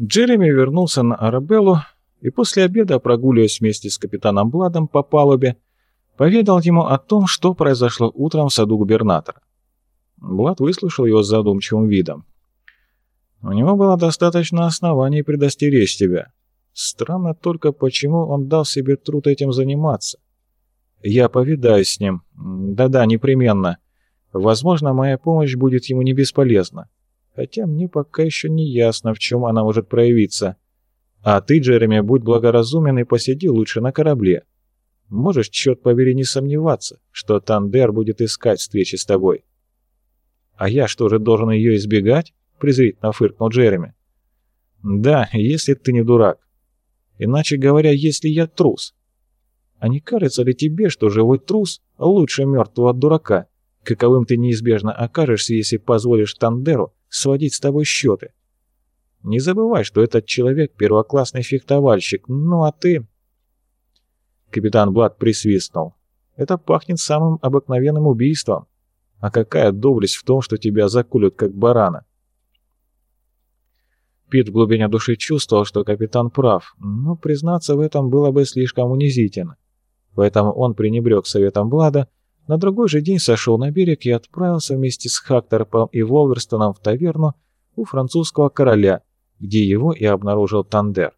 Джереми вернулся на Арабеллу и после обеда, прогуливаясь вместе с капитаном Бладом по палубе, поведал ему о том, что произошло утром в саду губернатора. Блад выслушал его с задумчивым видом. «У него было достаточно оснований предостеречь тебя. Странно только, почему он дал себе труд этим заниматься. Я повидаюсь с ним. Да-да, непременно. Возможно, моя помощь будет ему не бесполезна хотя мне пока еще не ясно, в чем она может проявиться. А ты, Джереми, будь благоразумен и посиди лучше на корабле. Можешь, черт побери, не сомневаться, что Тандер будет искать встречи с тобой. А я что же должен ее избегать? презрительно фыркнул Джереми. Да, если ты не дурак. Иначе говоря, если я трус. А не кажется ли тебе, что живой трус лучше мертвого дурака, каковым ты неизбежно окажешься, если позволишь Тандеру сводить с тобой счеты. Не забывай, что этот человек первоклассный фехтовальщик, ну а ты...» Капитан Блад присвистнул. «Это пахнет самым обыкновенным убийством. А какая доблесть в том, что тебя закулют как барана?» Пит в глубине души чувствовал, что капитан прав, но признаться в этом было бы слишком унизительно. Поэтому он пренебрег советом Блада на другой же день сошел на берег и отправился вместе с Хакторпом и Волверстоном в таверну у французского короля, где его и обнаружил Тандер.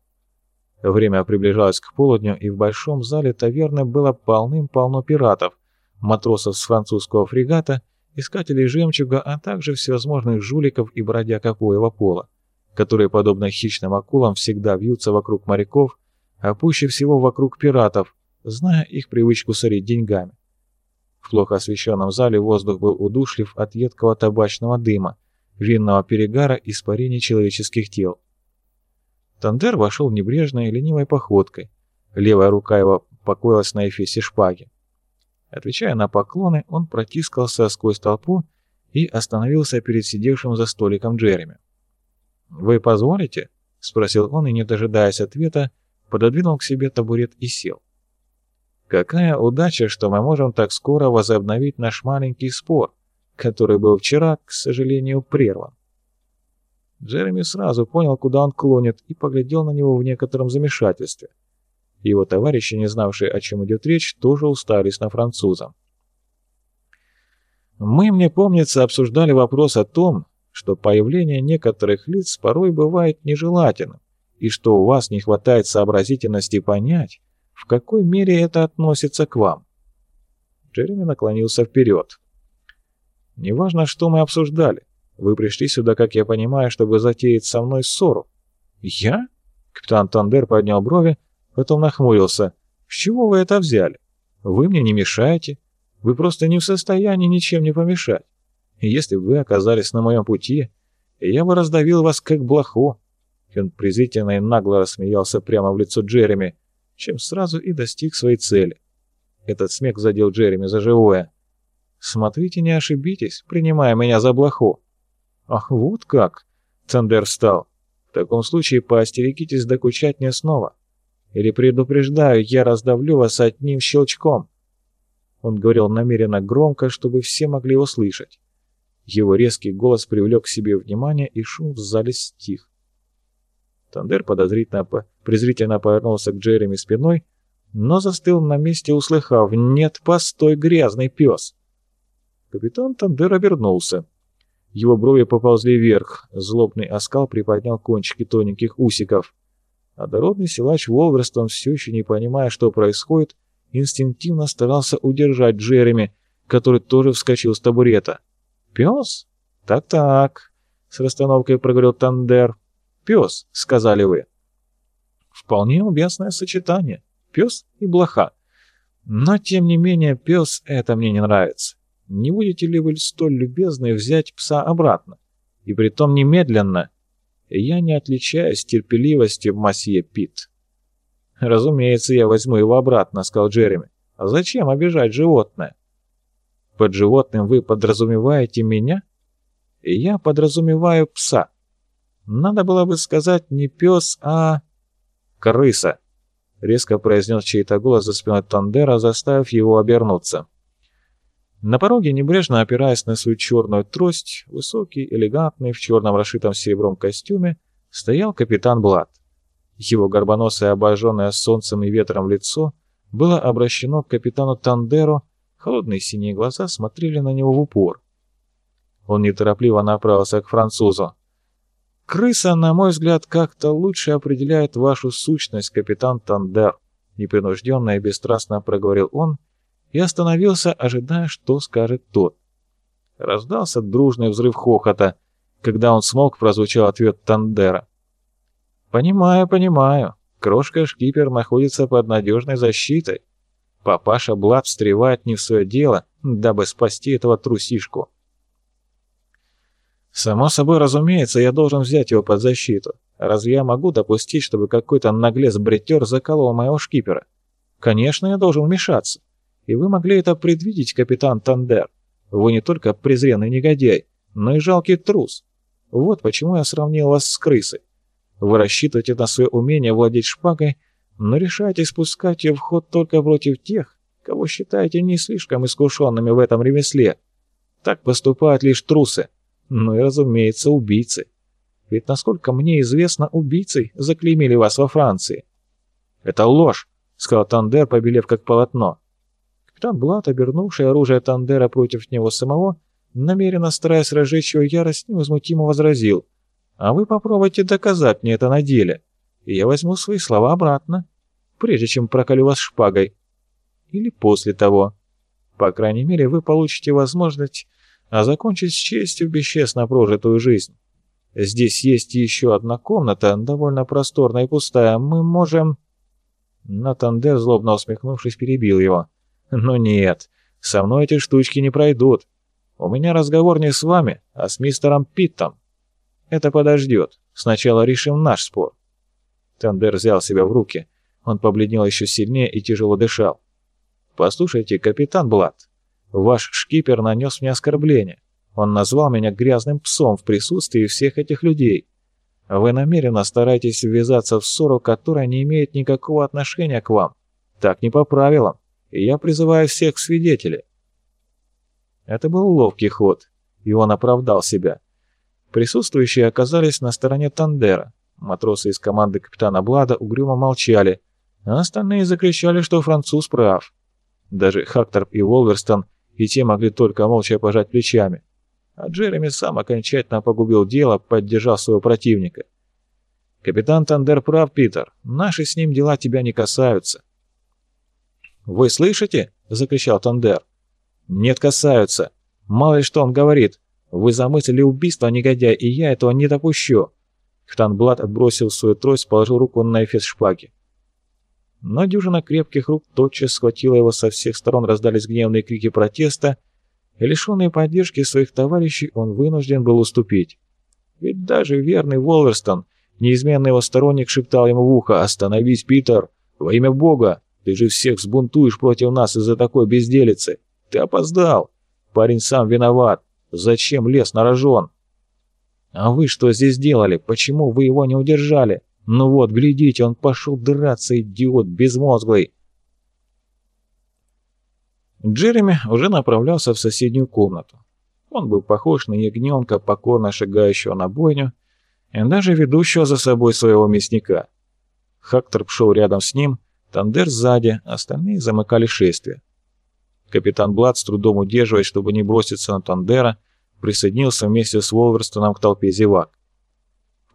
Время приближалось к полудню, и в большом зале таверны было полным-полно пиратов, матросов с французского фрегата, искателей жемчуга, а также всевозможных жуликов и бродяг обоего пола, которые, подобно хищным акулам, всегда вьются вокруг моряков, а пуще всего вокруг пиратов, зная их привычку сорить деньгами. В плохо освещенном зале воздух был удушлив от едкого табачного дыма, винного перегара и испарений человеческих тел. Тандер вошел небрежной ленивой походкой. Левая рука его покоилась на эфесе шпаги. Отвечая на поклоны, он протискался сквозь толпу и остановился перед сидевшим за столиком Джереми. «Вы позволите?» — спросил он и, не дожидаясь ответа, пододвинул к себе табурет и сел. Какая удача, что мы можем так скоро возобновить наш маленький спор, который был вчера, к сожалению, прерван. Джереми сразу понял, куда он клонит, и поглядел на него в некотором замешательстве. Его товарищи, не знавшие, о чем идет речь, тоже устались на француза. Мы, мне помнится, обсуждали вопрос о том, что появление некоторых лиц порой бывает нежелательным, и что у вас не хватает сообразительности понять, в какой мере это относится к вам?» Джереми наклонился вперед. «Неважно, что мы обсуждали. Вы пришли сюда, как я понимаю, чтобы затеять со мной ссору». «Я?» Капитан Тандер поднял брови, потом нахмурился. «С чего вы это взяли? Вы мне не мешаете. Вы просто не в состоянии ничем не помешать. Если бы вы оказались на моем пути, я бы раздавил вас как блоху». И он презрительно и нагло рассмеялся прямо в лицо Джереми чем сразу и достиг своей цели. Этот смех задел Джереми за живое. «Смотрите, не ошибитесь, принимая меня за блоху». «Ах, вот как!» — Цандер встал. «В таком случае поостерегитесь докучать мне снова. Или предупреждаю, я раздавлю вас одним щелчком». Он говорил намеренно громко, чтобы все могли его слышать. Его резкий голос привлек к себе внимание, и шум в зале стих. Тандер подозрительно, презрительно повернулся к Джереми спиной, но застыл на месте, услыхав «Нет, постой, грязный пес!». Капитан Тандер обернулся. Его брови поползли вверх, злобный оскал приподнял кончики тоненьких усиков. А дородный силач Волверстон, все еще не понимая, что происходит, инстинктивно старался удержать Джереми, который тоже вскочил с табурета. «Пес? Так-так», — с расстановкой проговорил Тандер пес», — сказали вы. Вполне уместное сочетание. Пес и блоха. Но, тем не менее, пес — это мне не нравится. Не будете ли вы столь любезны взять пса обратно? И притом немедленно. Я не отличаюсь терпеливостью, масье Пит. «Разумеется, я возьму его обратно», — сказал Джереми. «А зачем обижать животное?» «Под животным вы подразумеваете меня?» «И я подразумеваю пса». Надо было бы сказать не пес, а... «Крыса!» — резко произнес чей-то голос за спиной Тандера, заставив его обернуться. На пороге, небрежно опираясь на свою черную трость, высокий, элегантный, в черном расшитом серебром костюме, стоял капитан Блад. Его горбоносое, обожженное солнцем и ветром лицо было обращено к капитану Тандеру, холодные синие глаза смотрели на него в упор. Он неторопливо направился к французу. «Крыса, на мой взгляд, как-то лучше определяет вашу сущность, капитан Тандер», непринужденно и бесстрастно проговорил он и остановился, ожидая, что скажет тот. Раздался дружный взрыв хохота. Когда он смолк, прозвучал ответ Тандера. «Понимаю, понимаю. Крошка-шкипер находится под надежной защитой. Папаша Блад встревает не в свое дело, дабы спасти этого трусишку. Само собой, разумеется, я должен взять его под защиту. Разве я могу допустить, чтобы какой-то наглец-бретер заколол моего шкипера? Конечно, я должен вмешаться. И вы могли это предвидеть, капитан Тандер. Вы не только презренный негодяй, но и жалкий трус. Вот почему я сравнил вас с крысой. Вы рассчитываете на свое умение владеть шпагой, но решаете спускать ее в ход только против тех, кого считаете не слишком искушенными в этом ремесле. Так поступают лишь трусы, ну и, разумеется, убийцы. Ведь, насколько мне известно, убийцей заклеймили вас во Франции. «Это ложь», — сказал Тандер, побелев как полотно. Капитан Блад, обернувший оружие Тандера против него самого, намеренно стараясь разжечь его ярость, невозмутимо возразил — а вы попробуйте доказать мне это на деле, и я возьму свои слова обратно, прежде чем проколю вас шпагой. Или после того. По крайней мере, вы получите возможность закончить с честью бесчестно прожитую жизнь. Здесь есть еще одна комната, довольно просторная и пустая. Мы можем...» Натандер, злобно усмехнувшись, перебил его. «Ну нет, со мной эти штучки не пройдут. У меня разговор не с вами, а с мистером Питтом. Это подождет. Сначала решим наш спор. Тандер взял себя в руки. Он побледнел еще сильнее и тяжело дышал. «Послушайте, капитан Блад, ваш шкипер нанес мне оскорбление. Он назвал меня грязным псом в присутствии всех этих людей. Вы намеренно стараетесь ввязаться в ссору, которая не имеет никакого отношения к вам. Так не по правилам, и я призываю всех свидетелей». Это был ловкий ход, и он оправдал себя. Присутствующие оказались на стороне Тандера. Матросы из команды капитана Блада угрюмо молчали, а остальные закричали, что француз прав. Даже Хагторп и Волверстон и те могли только молча пожать плечами. А Джереми сам окончательно погубил дело, поддержал своего противника. «Капитан Тандер прав, Питер. Наши с ним дела тебя не касаются». «Вы слышите?» — закричал Тандер. «Нет, касаются. Мало ли что он говорит. Вы замыслили убийство, негодяй, и я этого не допущу. Капитан Блад отбросил свою трость, положил руку на эфес шпаги. Но дюжина крепких рук тотчас схватила его со всех сторон, раздались гневные крики протеста, и лишенный поддержки своих товарищей он вынужден был уступить. Ведь даже верный Волверстон, неизменный его сторонник, шептал ему в ухо «Остановись, Питер! Во имя Бога! Ты же всех сбунтуешь против нас из-за такой безделицы! Ты опоздал! Парень сам виноват! Зачем лес на рожон? А вы что здесь делали? Почему вы его не удержали? Ну вот, глядите, он пошел драться, идиот безмозглый. Джереми уже направлялся в соседнюю комнату. Он был похож на ягненка, покорно шагающего на бойню, и даже ведущего за собой своего мясника. Хагторп шел рядом с ним, Тандер сзади, остальные замыкали шествие. Капитан Блад, с трудом удерживаясь, чтобы не броситься на Тандера, присоединился вместе с Волверстоном к толпе зевак.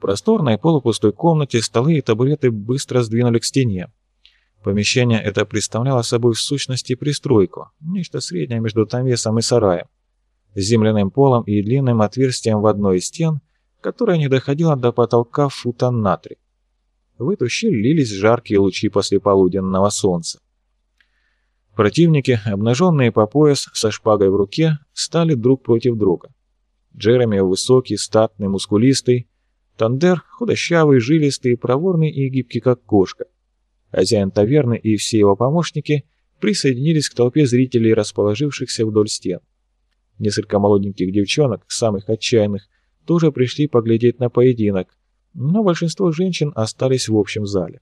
Просторной полупустой комнате столы и табуреты быстро сдвинули к стене. Помещение это представляло собой в сущности пристройку, нечто среднее между тамвесом и сараем, с земляным полом и длинным отверстием в одной из стен, которое не доходило до потолка фута на три. В эту щель лились жаркие лучи послеполуденного солнца. Противники, обнаженные по пояс, со шпагой в руке, стали друг против друга. Джереми высокий, статный, мускулистый, Тандер худощавый, жилистый, проворный и гибкий, как кошка. Хозяин таверны и все его помощники присоединились к толпе зрителей, расположившихся вдоль стен. Несколько молоденьких девчонок, самых отчаянных, тоже пришли поглядеть на поединок, но большинство женщин остались в общем зале.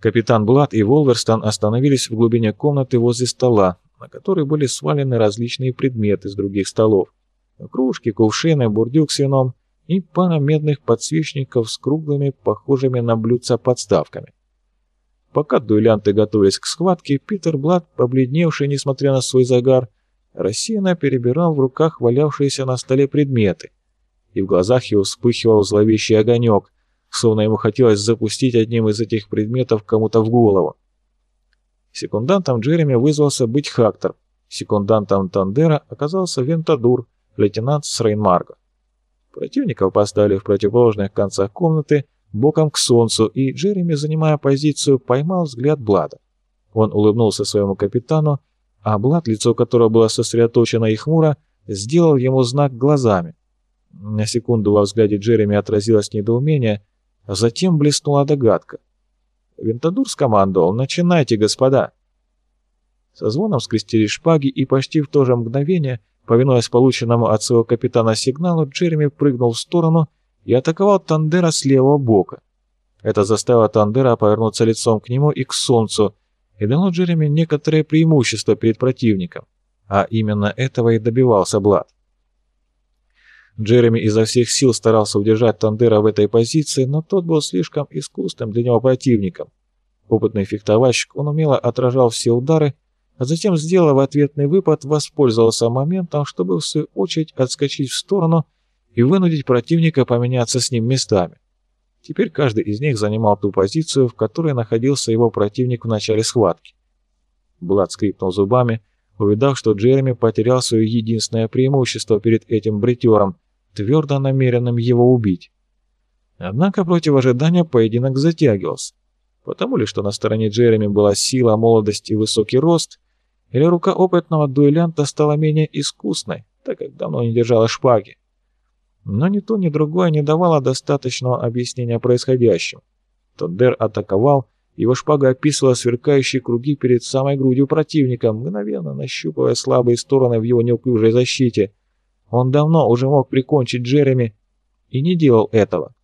Капитан Блад и Волверстон остановились в глубине комнаты возле стола, на который были свалены различные предметы с других столов. Кружки, кувшины, бурдюк с вином и пара медных подсвечников с круглыми, похожими на блюдца подставками. Пока дуэлянты готовились к схватке, Питер Блад, побледневший, несмотря на свой загар, рассеянно перебирал в руках валявшиеся на столе предметы, и в глазах его вспыхивал зловещий огонек, словно ему хотелось запустить одним из этих предметов кому-то в голову. Секундантом Джереми вызвался быть Хактор, секундантом Тандера оказался Вентадур, лейтенант Срейнмарга. Противников поставили в противоположных концах комнаты, боком к солнцу, и Джереми, занимая позицию, поймал взгляд Блада. Он улыбнулся своему капитану, а Блад, лицо которого было сосредоточено и хмуро, сделал ему знак глазами. На секунду во взгляде Джереми отразилось недоумение, а затем блеснула догадка. Вентадур скомандовал «Начинайте, господа!» Со звоном скрестили шпаги, и почти в то же мгновение, повинуясь полученному от своего капитана сигналу, Джереми прыгнул в сторону и атаковал Тандера с левого бока. Это заставило Тандера повернуться лицом к нему и к солнцу, и дало Джереми некоторое преимущество перед противником. А именно этого и добивался Блад. Джереми изо всех сил старался удержать Тандера в этой позиции, но тот был слишком искусным для него противником. Опытный фехтовальщик, он умело отражал все удары, а затем, сделав ответный выпад, воспользовался моментом, чтобы в свою очередь отскочить в сторону и вынудить противника поменяться с ним местами. Теперь каждый из них занимал ту позицию, в которой находился его противник в начале схватки. Блад скрипнул зубами, увидав, что Джереми потерял свое единственное преимущество перед этим бритером – твердо намеренным его убить. Однако против ожидания поединок затягивался. Потому ли, что на стороне Джереми была сила, молодость и высокий рост, или рука опытного дуэлянта стала менее искусной, так как давно не держала шпаги. Но ни то, ни другое не давало достаточного объяснения происходящему. Тоддер атаковал, его шпага описывала сверкающие круги перед самой грудью противника, мгновенно нащупывая слабые стороны в его неуклюжей защите. Он давно уже мог прикончить Джереми и не делал этого.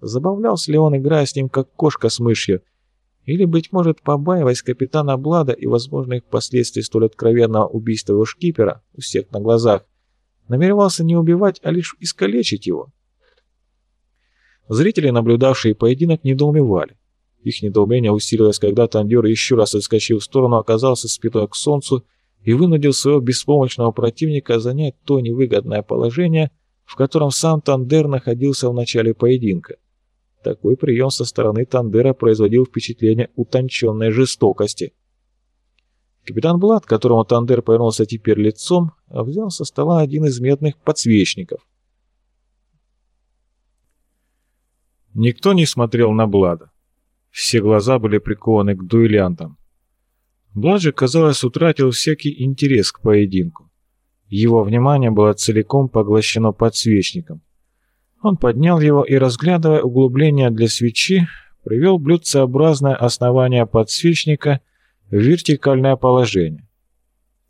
Забавлялся ли он, играя с ним, как кошка с мышью? Или, быть может, побаиваясь капитана Блада и возможных последствий столь откровенного убийства его шкипера у всех на глазах, намеревался не убивать, а лишь искалечить его? Зрители, наблюдавшие поединок, недоумевали. Их недоумение усилилось, когда Тандер еще раз отскочил в сторону, оказался спиной к солнцу и вынудил своего беспомощного противника занять то невыгодное положение, в котором сам Тандер находился в начале поединка. Такой прием со стороны Тандера производил впечатление утонченной жестокости. Капитан Блад, которому Тандер повернулся теперь лицом, взял со стола один из медных подсвечников. Никто не смотрел на Блада. Все глаза были прикованы к дуэлянтам. Бладжи, казалось, утратил всякий интерес к поединку. Его внимание было целиком поглощено подсвечником. Он поднял его и, разглядывая углубление для свечи, привел блюдцеобразное основание подсвечника в вертикальное положение.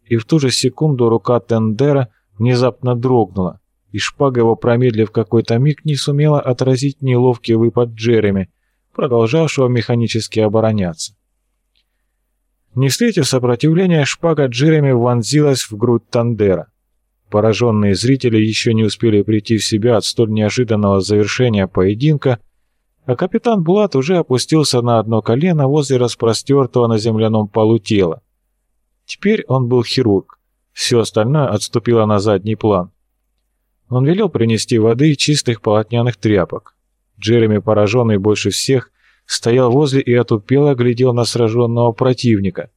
И в ту же секунду рука Тендера внезапно дрогнула, и шпага его, промедлив какой-то миг, не сумела отразить неловкий выпад Джереми, продолжавшего механически обороняться. Не встретив сопротивления, шпага Джереми вонзилась в грудь Тандера. Пораженные зрители еще не успели прийти в себя от столь неожиданного завершения поединка, а капитан Блат уже опустился на одно колено возле распростертого на земляном полу тела. Теперь он был хирург, все остальное отступило на задний план. Он велел принести воды и чистых полотняных тряпок. Джереми, пораженный больше всех, стоял возле и отупело глядел на сраженного противника.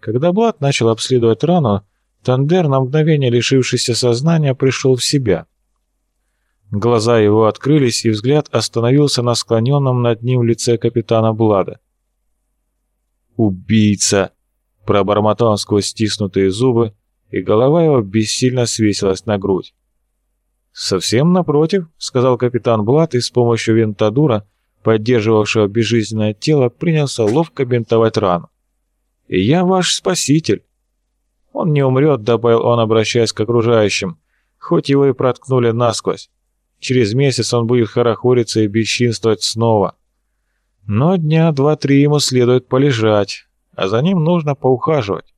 Когда Блад начал обследовать рану, Тандер, на мгновение лишившийся сознания, пришел в себя. Глаза его открылись, и взгляд остановился на склоненном над ним лице капитана Блада. «Убийца!» — пробормотал он сквозь стиснутые зубы, и голова его бессильно свесилась на грудь. «Совсем напротив», — сказал капитан Блад, и с помощью винтадура поддерживавшего безжизненное тело, принялся ловко бинтовать рану. «И я ваш спаситель!» «Он не умрет», — добавил он, обращаясь к окружающим, хоть его и проткнули насквозь. Через месяц он будет хорохориться и бесчинствовать снова. Но дня два-три ему следует полежать, а за ним нужно поухаживать.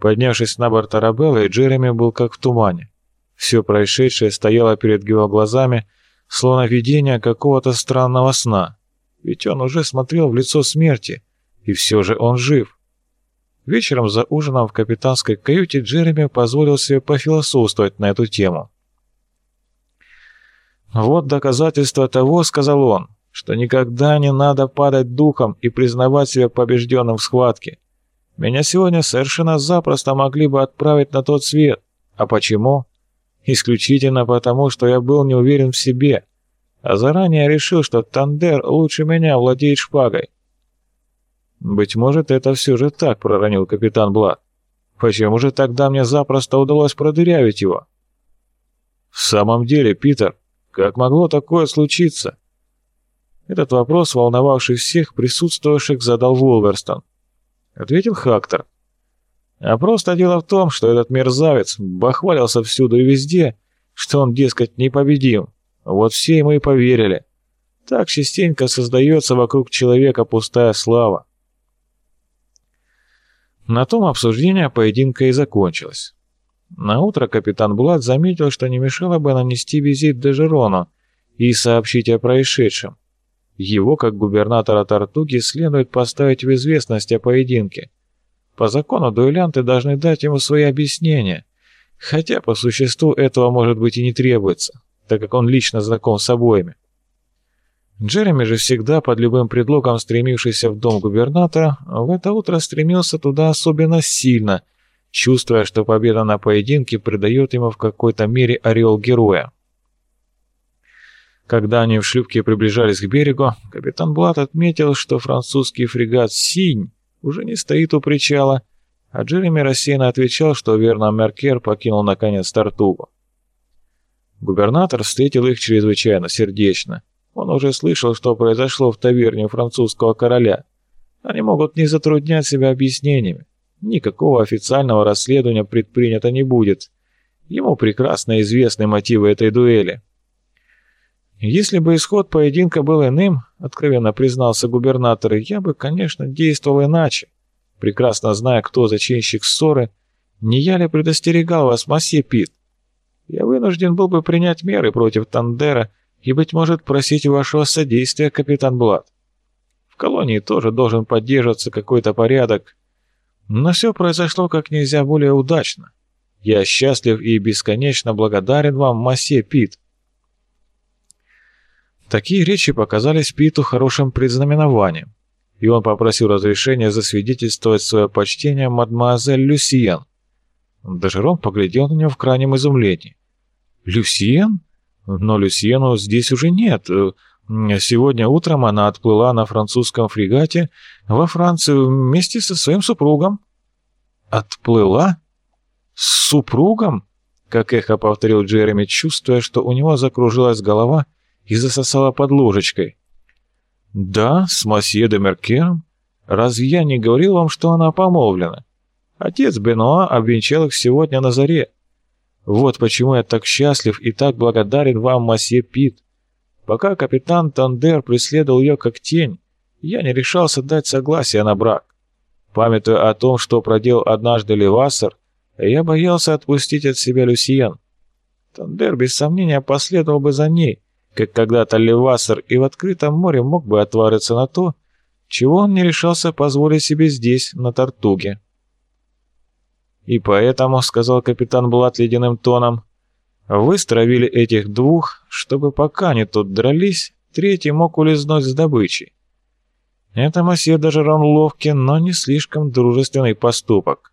Поднявшись на борт Арабеллы, Джереми был как в тумане. Все происшедшее стояло перед его глазами, словно видение какого-то странного сна. Ведь он уже смотрел в лицо смерти, и все же он жив. Вечером за ужином в капитанской каюте Джереми позволил себе пофилософствовать на эту тему. «Вот доказательство того, — сказал он, — что никогда не надо падать духом и признавать себя побежденным в схватке. Меня сегодня совершенно запросто могли бы отправить на тот свет. А почему? Исключительно потому, что я был не уверен в себе, а заранее решил, что Тандер лучше меня владеет шпагой. «Быть может, это все же так», — проронил капитан Блад. «Почему же тогда мне запросто удалось продырявить его?» «В самом деле, Питер, как могло такое случиться?» Этот вопрос, волновавший всех присутствовавших, задал Волверстон. Ответил Хактор. А просто дело в том, что этот мерзавец бахвалился всюду и везде, что он, дескать, непобедим. Вот все ему и поверили. Так частенько создается вокруг человека пустая слава. На том обсуждение поединка и закончилось. На утро капитан Блад заметил, что не мешало бы нанести визит Дежерону и сообщить о происшедшем. Его, как губернатора Тартуги, следует поставить в известность о поединке. По закону дуэлянты должны дать ему свои объяснения, хотя по существу этого, может быть, и не требуется, так как он лично знаком с обоими. Джереми же всегда, под любым предлогом стремившийся в дом губернатора, в это утро стремился туда особенно сильно, чувствуя, что победа на поединке придает ему в какой-то мере ореол героя. Когда они в шлюпке приближались к берегу, капитан Блат отметил, что французский фрегат «Синь» уже не стоит у причала, а Джереми рассеянно отвечал, что верно Меркер покинул наконец Тартугу. Губернатор встретил их чрезвычайно сердечно. Он уже слышал, что произошло в таверне французского короля. Они могут не затруднять себя объяснениями. Никакого официального расследования предпринято не будет. Ему прекрасно известны мотивы этой дуэли. Если бы исход поединка был иным, откровенно признался губернатор, я бы, конечно, действовал иначе. Прекрасно зная, кто зачинщик ссоры, не я ли предостерегал вас, масье Пит? Я вынужден был бы принять меры против Тандера и, быть может, просить вашего содействия, капитан Блад. В колонии тоже должен поддерживаться какой-то порядок. Но все произошло как нельзя более удачно. Я счастлив и бесконечно благодарен вам, массе Пит. Такие речи показались Питу хорошим предзнаменованием, и он попросил разрешения засвидетельствовать свое почтение мадемуазель Люсиен. Дежерон поглядел на него в крайнем изумлении. «Люсиен?» Но Люсьену здесь уже нет. Э, сегодня утром она отплыла на французском фрегате во Францию вместе со своим супругом. Отплыла? С супругом? Как эхо повторил Джереми, чувствуя, что у него закружилась голова и засосала под ложечкой. Да, с масье де Меркером. Разве я не говорил вам, что она помолвлена? Отец Бенуа обвенчал их сегодня на заре. Вот почему я так счастлив и так благодарен вам, масье Пит. Пока капитан Тандер преследовал ее как тень, я не решался дать согласие на брак. Памятуя о том, что проделал однажды Левассер, я боялся отпустить от себя Люсьен. Тандер без сомнения последовал бы за ней, как когда-то Левассер и в открытом море мог бы отважиться на то, чего он не решался позволить себе здесь, на Тортуге. «И поэтому», — сказал капитан Блад ледяным тоном, — «вы стравили этих двух, чтобы пока они тут дрались, третий мог улизнуть с добычей. Это масье Дажерон ловкий, но не слишком дружественный поступок».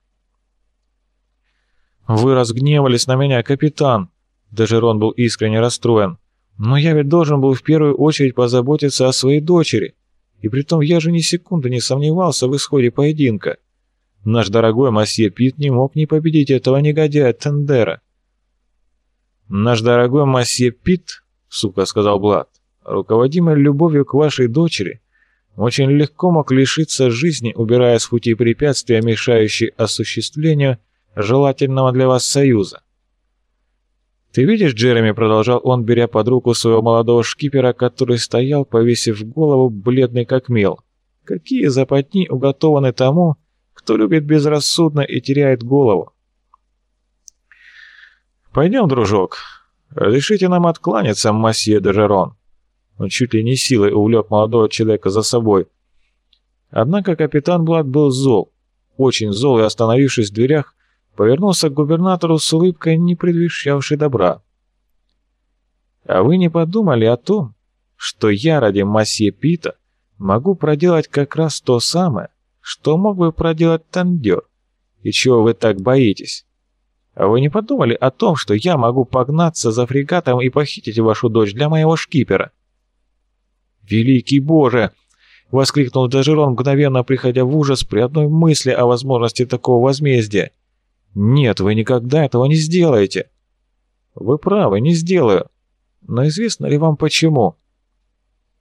«Вы разгневались на меня, капитан!» Дажерон был искренне расстроен. «Но я ведь должен был в первую очередь позаботиться о своей дочери. И притом я же ни секунды не сомневался в исходе поединка. Наш дорогой масье Пит не мог не победить этого негодяя Тендера. «Наш дорогой масье Пит, — сука сказал Блад, — руководимый любовью к вашей дочери, очень легко мог лишиться жизни, убирая с пути препятствия, мешающие осуществлению желательного для вас союза. «Ты видишь, Джереми, — продолжал он, беря под руку своего молодого шкипера, который стоял, повесив голову, бледный как мел, — какие западни уготованы тому, — кто любит безрассудно и теряет голову. «Пойдем, дружок. Разрешите нам откланяться, масье Дежерон». Он чуть ли не силой увлек молодого человека за собой. Однако капитан Блад был зол, очень зол и, остановившись в дверях, повернулся к губернатору с улыбкой, не предвещавшей добра. «А вы не подумали о том, что я ради масье Пита могу проделать как раз то самое, что мог бы проделать Тандер? И чего вы так боитесь?» А вы не подумали о том, что я могу погнаться за фрегатом и похитить вашу дочь для моего шкипера?» «Великий Боже!» — воскликнул Дежерон, мгновенно приходя в ужас при одной мысли о возможности такого возмездия. «Нет, вы никогда этого не сделаете!» «Вы правы, не сделаю. Но известно ли вам почему?»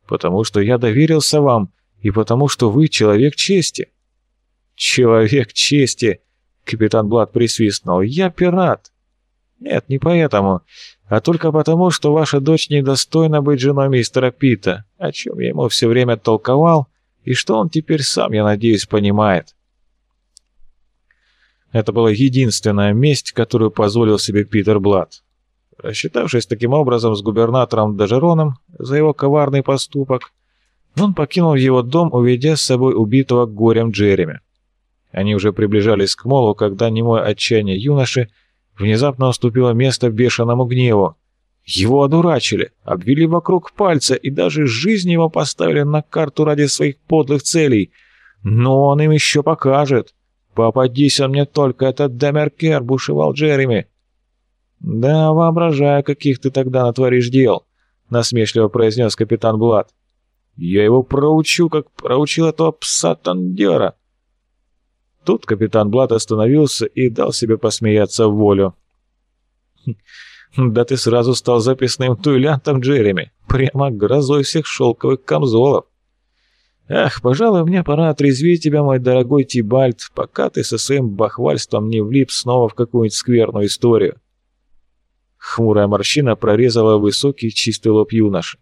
«Потому что я доверился вам, и потому что вы человек чести». «Человек чести!» Капитан Блад присвистнул. «Я пират!» «Нет, не поэтому, а только потому, что ваша дочь недостойна быть женой мистера Пита, о чем я ему все время толковал, и что он теперь сам, я надеюсь, понимает». Это была единственная месть, которую позволил себе Питер Блад. Рассчитавшись таким образом с губернатором Дежероном за его коварный поступок, он покинул его дом, уведя с собой убитого горем Джереми. Они уже приближались к молу, когда немое отчаяние юноши внезапно уступило место бешеному гневу. Его одурачили, обвели вокруг пальца и даже жизнь его поставили на карту ради своих подлых целей. Но он им еще покажет. «Попадись он мне только, этот Демеркер!» — бушевал Джереми. «Да, воображаю, каких ты тогда натворишь дел», — насмешливо произнес капитан Блад. «Я его проучу, как проучил этого пса Тандера. Тут капитан Блат остановился и дал себе посмеяться в волю. «Да ты сразу стал записным туйлянтом Джереми, прямо грозой всех шелковых камзолов. Ах, пожалуй, мне пора отрезвить тебя, мой дорогой Тибальт, пока ты со своим бахвальством не влип снова в какую-нибудь скверную историю». Хмурая морщина прорезала высокий чистый лоб юноши.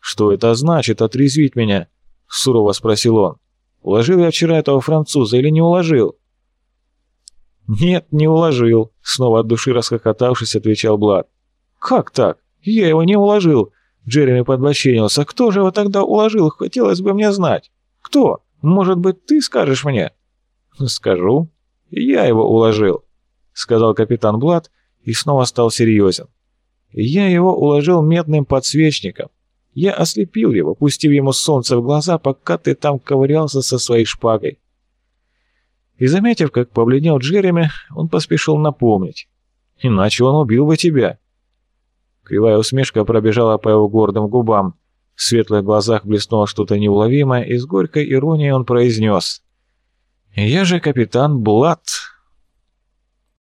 «Что это значит, отрезвить меня?» — сурово спросил он. Уложил я вчера этого француза или не уложил?» «Нет, не уложил», — снова от души расхохотавшись, отвечал Блад. «Как так? Я его не уложил!» Джереми подбоченился. «Кто же его тогда уложил? Хотелось бы мне знать. Кто? Может быть, ты скажешь мне?» «Скажу. Я его уложил», — сказал капитан Блад и снова стал серьезен. «Я его уложил медным подсвечником. Я ослепил его, пустив ему солнце в глаза, пока ты там ковырялся со своей шпагой. И заметив, как побледнел Джереми, он поспешил напомнить. «Иначе он убил бы тебя». Кривая усмешка пробежала по его гордым губам. В светлых глазах блеснуло что-то неуловимое, и с горькой иронией он произнес. «Я же капитан Блад,